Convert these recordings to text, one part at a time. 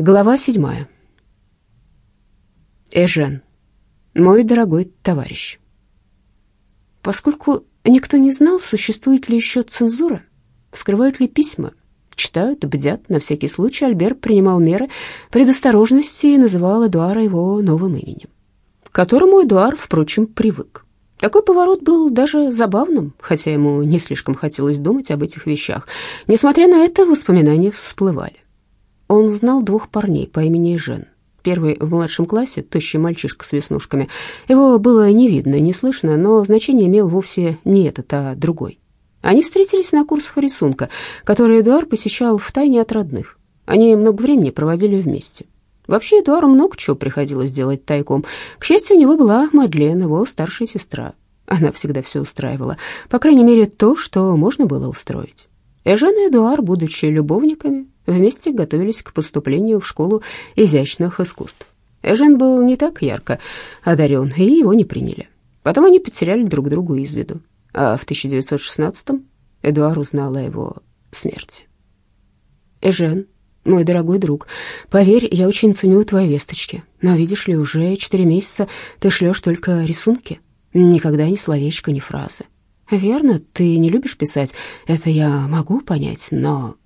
Глава седьмая. Эжен, мой дорогой товарищ. Поскольку никто не знал, существует ли еще цензура, вскрывают ли письма, читают, бдят, на всякий случай Альбер принимал меры предосторожности и называл Эдуара его новым именем, к которому Эдуар, впрочем, привык. Такой поворот был даже забавным, хотя ему не слишком хотелось думать об этих вещах. Несмотря на это, воспоминания всплывали. Он знал двух парней по имени Жен. Первый в младшем классе, тощий мальчишка с веснушками. Его было не видно, не слышно, но значение имел вовсе не этот, а другой. Они встретились на курсах рисунка, который Эдуард посещал втайне от родных. Они много времени проводили вместе. Вообще, Эдуару много чего приходилось делать тайком. К счастью, у него была Мадлен, его старшая сестра. Она всегда все устраивала, по крайней мере, то, что можно было устроить. Эжен и Эдуар, будучи любовниками, вместе готовились к поступлению в школу изящных искусств. Эжен был не так ярко одарен, и его не приняли. Потом они потеряли друг друга из виду. А в 1916-м Эдуар узнал о его смерти. «Эжен, мой дорогой друг, поверь, я очень ценю твои весточки, но, видишь ли, уже четыре месяца ты шлешь только рисунки, никогда ни словечка, ни фразы. Верно, ты не любишь писать, это я могу понять, но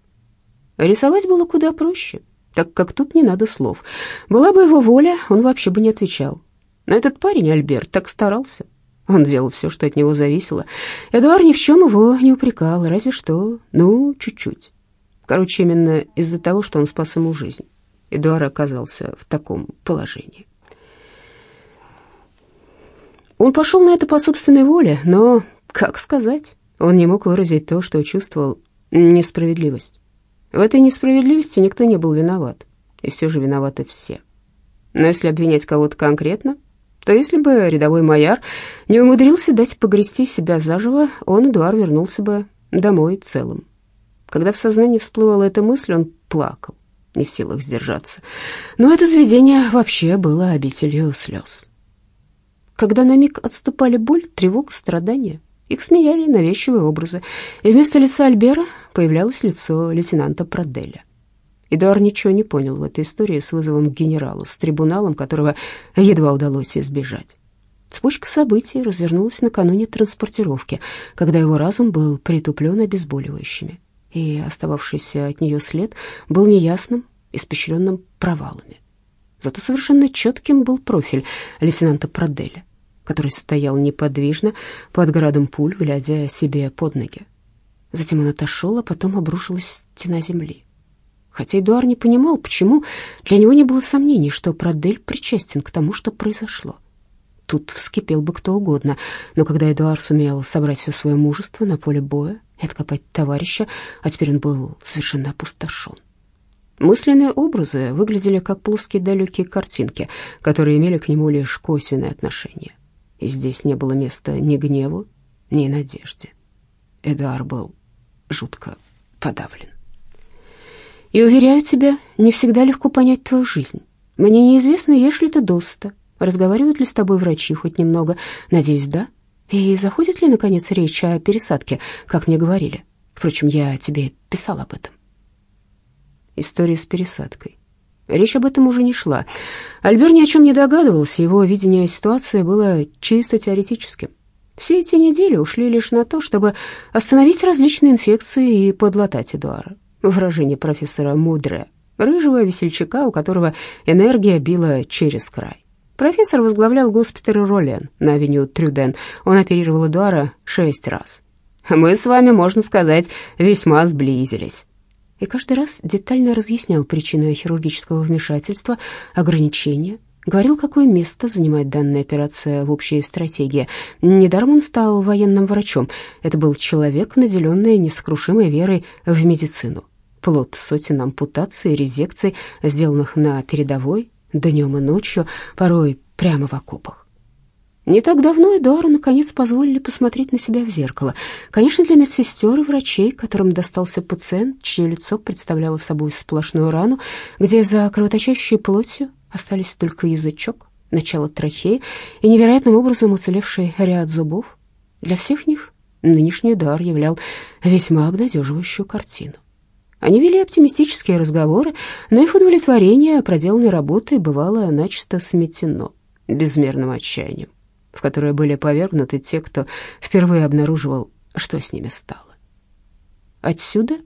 Рисовать было куда проще, так как тут не надо слов. Была бы его воля, он вообще бы не отвечал. Но этот парень, Альберт, так старался. Он делал все, что от него зависело. Эдуард ни в чем его не упрекал, разве что, ну, чуть-чуть. Короче, именно из-за того, что он спас ему жизнь, Эдуард оказался в таком положении. Он пошел на это по собственной воле, но, как сказать, он не мог выразить то, что чувствовал несправедливость. В этой несправедливости никто не был виноват, и все же виноваты все. Но если обвинять кого-то конкретно, то если бы рядовой майор не умудрился дать погрести себя заживо, он, Эдуард, вернулся бы домой целым. Когда в сознании всплывала эта мысль, он плакал, не в силах сдержаться. Но это заведение вообще было обителью слез. Когда на миг отступали боль, тревога, страдания — их сменяли навязчивые образы, и вместо лица Альбера появлялось лицо лейтенанта Проделя. Эдуард ничего не понял в этой истории с вызовом к генералу, с трибуналом, которого едва удалось избежать. Цепочка событий развернулась накануне транспортировки, когда его разум был притуплен обезболивающими, и остававшийся от нее след был неясным, испещренным провалами. Зато совершенно четким был профиль лейтенанта Проделя который стоял неподвижно под градом пуль, глядя себе под ноги. Затем он отошел, а потом обрушилась стена земли. Хотя Эдуард не понимал, почему, для него не было сомнений, что Продель причастен к тому, что произошло. Тут вскипел бы кто угодно, но когда Эдуард сумел собрать все свое мужество на поле боя и откопать товарища, а теперь он был совершенно опустошен. Мысленные образы выглядели как плоские далекие картинки, которые имели к нему лишь косвенное отношение здесь не было места ни гневу, ни надежде. Эдуард был жутко подавлен. «И, уверяю тебя, не всегда легко понять твою жизнь. Мне неизвестно, ешь ли ты доста, разговаривают ли с тобой врачи хоть немного, надеюсь, да? И заходит ли, наконец, речь о пересадке, как мне говорили? Впрочем, я тебе писал об этом». История с пересадкой. Речь об этом уже не шла. Альбер ни о чем не догадывался, его видение ситуации было чисто теоретическим. Все эти недели ушли лишь на то, чтобы остановить различные инфекции и подлатать Эдуара. Выражение профессора Мудре, рыжего весельчака, у которого энергия била через край. Профессор возглавлял госпиталь Ролен на авеню Трюден. Он оперировал Эдуара шесть раз. «Мы с вами, можно сказать, весьма сблизились» и каждый раз детально разъяснял причины хирургического вмешательства, ограничения, говорил, какое место занимает данная операция в общей стратегии. Недаром он стал военным врачом. Это был человек, наделенный несокрушимой верой в медицину. Плод сотен ампутаций и резекций, сделанных на передовой, днем и ночью, порой прямо в окопах. Не так давно Эдуару наконец позволили посмотреть на себя в зеркало. Конечно, для медсестер и врачей, которым достался пациент, чье лицо представляло собой сплошную рану, где за кровоточащей плотью остались только язычок, начало трахеи и невероятным образом уцелевший ряд зубов. Для всех них нынешний Эдуар являл весьма обнадеживающую картину. Они вели оптимистические разговоры, но их удовлетворение проделанной работой бывало начисто сметено безмерным отчаянием, в которое были повергнуты те, кто впервые обнаруживал, что с ними стало. Отсюда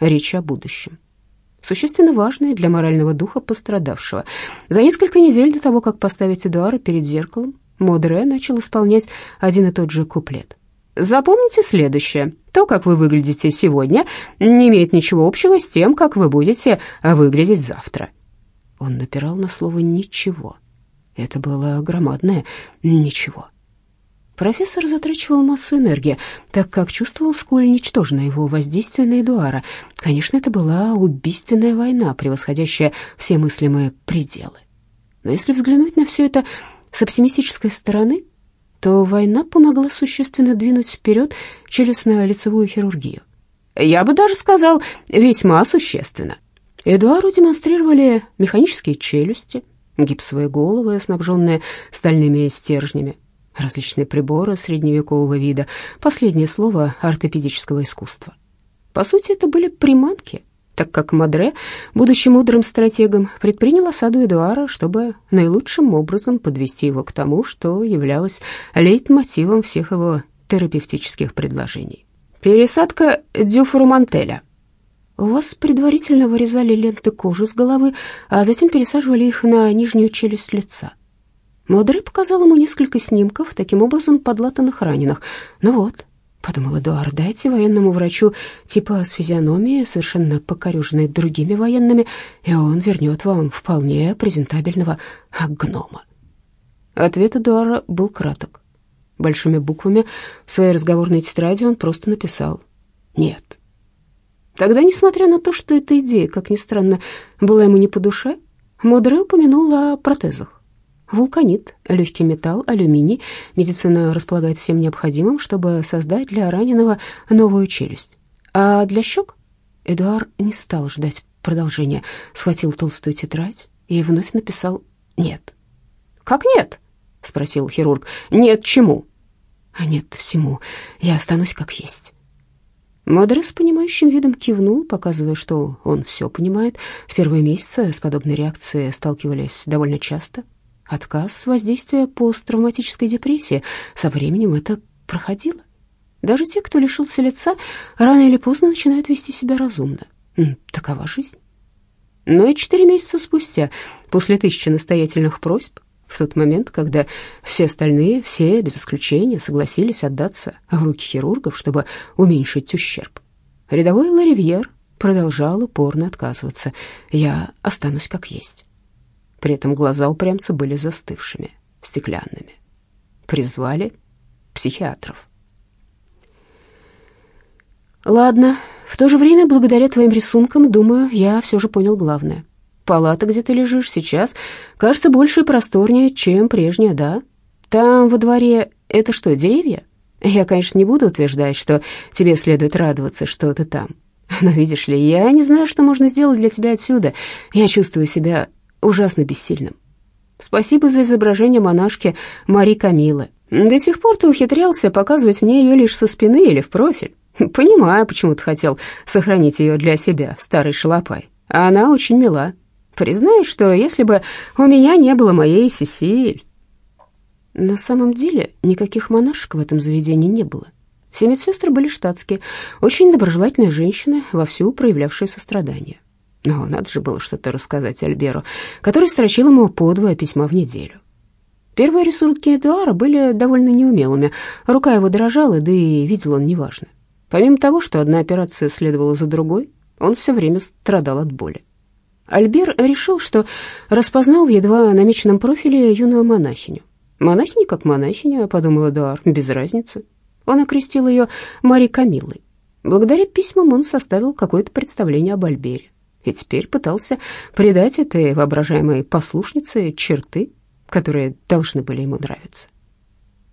речь о будущем существенно важное для морального духа пострадавшего. За несколько недель до того, как поставить Эдуара перед зеркалом, Модре начал исполнять один и тот же куплет. Запомните следующее. То, как вы выглядите сегодня, не имеет ничего общего с тем, как вы будете выглядеть завтра. Он напирал на слово «ничего». Это было громадное «ничего». Профессор затрачивал массу энергии, так как чувствовал, сколь ничтожно его воздействие на Эдуара. Конечно, это была убийственная война, превосходящая все мыслимые пределы. Но если взглянуть на все это с оптимистической стороны, то война помогла существенно двинуть вперед челюстно-лицевую хирургию. Я бы даже сказал, весьма существенно. Эдуару демонстрировали механические челюсти, гипсовые головы, снабженные стальными стержнями, различные приборы средневекового вида, последнее слово ортопедического искусства. По сути, это были приманки, так как Мадре, будучи мудрым стратегом, предпринял осаду Эдуара, чтобы наилучшим образом подвести его к тому, что являлось лейтмотивом всех его терапевтических предложений. Пересадка дюфрумантеля. У вас предварительно вырезали ленты кожи с головы, а затем пересаживали их на нижнюю челюсть лица. Модре показал ему несколько снимков, таким образом подлатанных раненых. «Ну вот», — подумал Эдуард, — «дайте военному врачу типа с физиономией, совершенно покореженной другими военными, и он вернет вам вполне презентабельного гнома». Ответ Эдуара был краток. Большими буквами в своей разговорной тетради он просто написал «нет». Тогда, несмотря на то, что эта идея, как ни странно, была ему не по душе, Модре упомянул о протезах. Вулканит, легкий металл, алюминий. Медицина располагает всем необходимым, чтобы создать для раненого новую челюсть. А для щек? Эдуард не стал ждать продолжения, схватил толстую тетрадь и вновь написал «нет». «Как нет?» — спросил хирург. «Нет чему?» «А нет всему. Я останусь как есть». Мадре с понимающим видом кивнул, показывая, что он все понимает. В первые месяцы с подобной реакцией сталкивались довольно часто. Отказ воздействия посттравматической депрессии. Со временем это проходило. Даже те, кто лишился лица, рано или поздно начинают вести себя разумно. Такова жизнь. Но и четыре месяца спустя, после тысячи настоятельных просьб, в тот момент, когда все остальные, все без исключения, согласились отдаться в руки хирургов, чтобы уменьшить ущерб, рядовой Ларивьер продолжал упорно отказываться. «Я останусь как есть». При этом глаза упрямца были застывшими, стеклянными. Призвали психиатров. Ладно, в то же время, благодаря твоим рисункам, думаю, я все же понял главное. Палата, где ты лежишь сейчас, кажется больше и просторнее, чем прежняя, да? Там во дворе это что, деревья? Я, конечно, не буду утверждать, что тебе следует радоваться, что ты там. Но видишь ли, я не знаю, что можно сделать для тебя отсюда. Я чувствую себя ужасно бессильным. Спасибо за изображение монашки Мари Камилы. До сих пор ты ухитрялся показывать мне ее лишь со спины или в профиль. Понимаю, почему ты хотел сохранить ее для себя, старый шалопай. Она очень мила. Признай, что если бы у меня не было моей Сесиль... На самом деле никаких монашек в этом заведении не было. Все медсестры были штатские, очень доброжелательные женщины, вовсю проявлявшие сострадание. Но надо же было что-то рассказать Альберу, который строчил ему по два письма в неделю. Первые рисунки Эдуара были довольно неумелыми, рука его дрожала, да и видел он неважно. Помимо того, что одна операция следовала за другой, он все время страдал от боли. Альбер решил, что распознал едва намеченном профиле юную монахиню. Монахиня как монахиня, подумал Эдуар, без разницы. Он окрестил ее Мари Камилой. Благодаря письмам он составил какое-то представление об Альбере и теперь пытался придать этой воображаемой послушнице черты, которые должны были ему нравиться.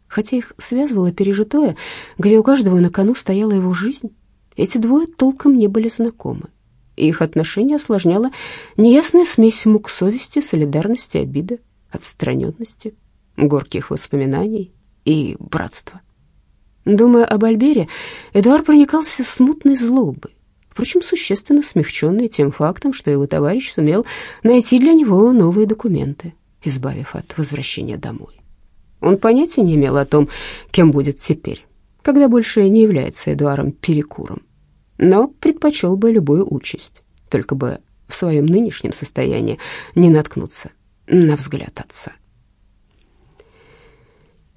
Хотя их связывало пережитое, где у каждого на кону стояла его жизнь, эти двое толком не были знакомы. Их отношения осложняла неясная смесь мук совести, солидарности, обиды, отстраненности, горьких воспоминаний и братства. Думая об Альбере, Эдуард проникался смутной злобой, впрочем, существенно смягченный тем фактом, что его товарищ сумел найти для него новые документы, избавив от возвращения домой. Он понятия не имел о том, кем будет теперь, когда больше не является Эдуаром Перекуром, но предпочел бы любую участь, только бы в своем нынешнем состоянии не наткнуться на взгляд отца.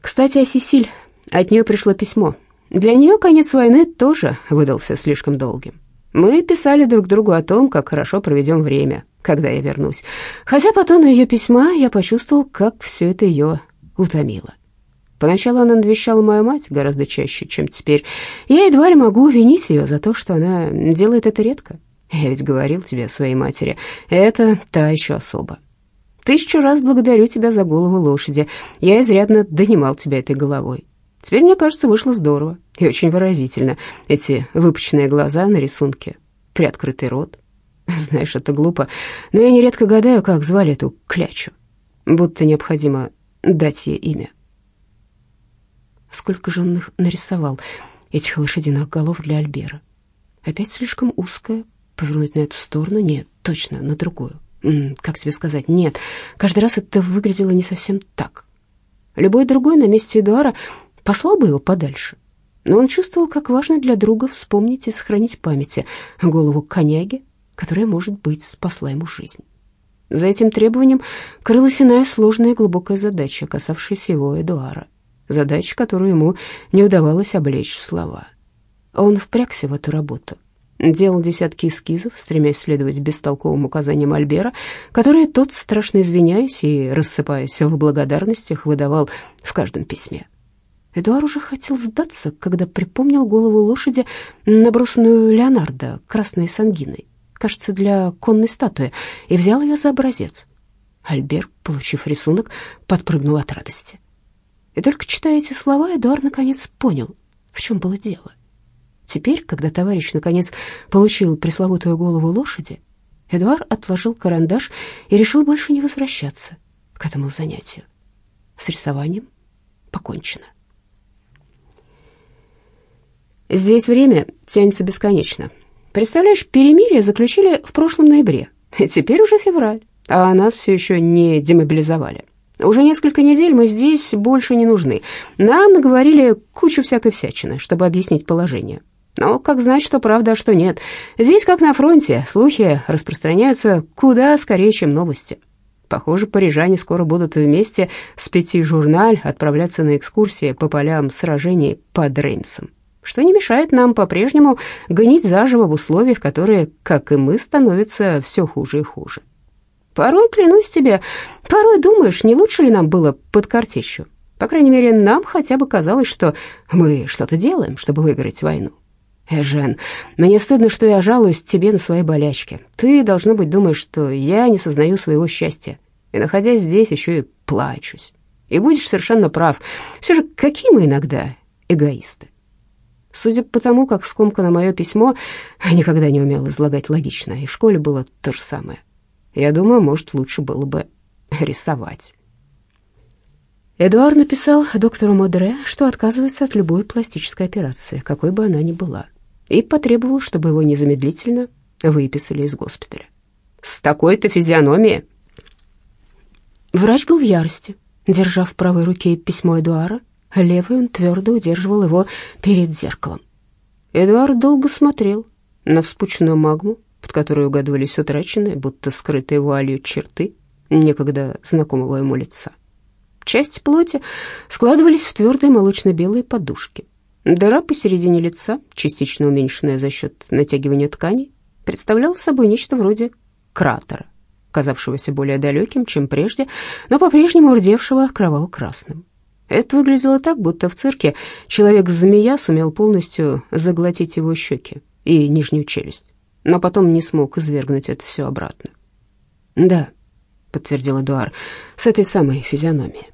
Кстати, о Сесиль. От нее пришло письмо. Для нее конец войны тоже выдался слишком долгим. Мы писали друг другу о том, как хорошо проведем время, когда я вернусь. Хотя по тону ее письма я почувствовал, как все это ее утомило. Поначалу она навещала мою мать гораздо чаще, чем теперь. Я едва ли могу винить ее за то, что она делает это редко. Я ведь говорил тебе о своей матери, это та еще особа. Тысячу раз благодарю тебя за голову лошади. Я изрядно донимал тебя этой головой. Теперь, мне кажется, вышло здорово и очень выразительно. Эти выпученные глаза на рисунке, приоткрытый рот. Знаешь, это глупо, но я нередко гадаю, как звали эту клячу. Будто необходимо дать ей имя. Сколько же он их нарисовал, этих лошадиных голов для Альбера? Опять слишком узкая, повернуть на эту сторону? Нет, точно, на другую. Как тебе сказать? Нет, каждый раз это выглядело не совсем так. Любой другой на месте Эдуара послал бы его подальше. Но он чувствовал, как важно для друга вспомнить и сохранить в памяти голову коняги, которая, может быть, спасла ему жизнь. За этим требованием крылась иная сложная и глубокая задача, касавшаяся его Эдуара. Задача, которую ему не удавалось облечь в слова. Он впрягся в эту работу — делал десятки эскизов, стремясь следовать бестолковым указаниям Альбера, которые тот, страшно извиняясь и рассыпаясь в благодарностях, выдавал в каждом письме. Эдуард уже хотел сдаться, когда припомнил голову лошади, набросанную Леонардо красной сангиной, кажется, для конной статуи, и взял ее за образец. Альбер, получив рисунок, подпрыгнул от радости. И только читая эти слова, Эдуард наконец понял, в чем было дело. Теперь, когда товарищ наконец получил пресловутую голову лошади, Эдуард отложил карандаш и решил больше не возвращаться к этому занятию. С рисованием покончено. Здесь время тянется бесконечно. Представляешь, перемирие заключили в прошлом ноябре, и теперь уже февраль, а нас все еще не демобилизовали. Уже несколько недель мы здесь больше не нужны. Нам наговорили кучу всякой всячины, чтобы объяснить положение. Но как знать, что правда, а что нет? Здесь, как на фронте, слухи распространяются куда скорее, чем новости. Похоже, парижане скоро будут вместе с пяти журналь отправляться на экскурсии по полям сражений под Реймсом, что не мешает нам по-прежнему гонить заживо в условиях, которые, как и мы, становятся все хуже и хуже. Порой, клянусь тебе, порой думаешь, не лучше ли нам было под картечью. По крайней мере, нам хотя бы казалось, что мы что-то делаем, чтобы выиграть войну. Эжен, мне стыдно, что я жалуюсь тебе на свои болячки. Ты, должно быть, думаешь, что я не сознаю своего счастья. И, находясь здесь, еще и плачусь. И будешь совершенно прав. Все же, какие мы иногда эгоисты. Судя по тому, как скомкано мое письмо, никогда не умел излагать логично, и в школе было то же самое. Я думаю, может, лучше было бы рисовать. Эдуард написал доктору Модре, что отказывается от любой пластической операции, какой бы она ни была и потребовал, чтобы его незамедлительно выписали из госпиталя. «С такой-то физиономией!» Врач был в ярости. Держа в правой руке письмо Эдуара, левой он твердо удерживал его перед зеркалом. Эдуард долго смотрел на вспученную магму, под которой угадывались утраченные, будто скрытые вуалью черты некогда знакомого ему лица. Части плоти складывались в твердые молочно-белые подушки. Дыра посередине лица, частично уменьшенная за счет натягивания тканей, представляла собой нечто вроде кратера, казавшегося более далеким, чем прежде, но по-прежнему урдевшего кроваво-красным. Это выглядело так, будто в цирке человек-змея сумел полностью заглотить его щеки и нижнюю челюсть, но потом не смог извергнуть это все обратно. «Да», — подтвердил Эдуар, — «с этой самой физиономией».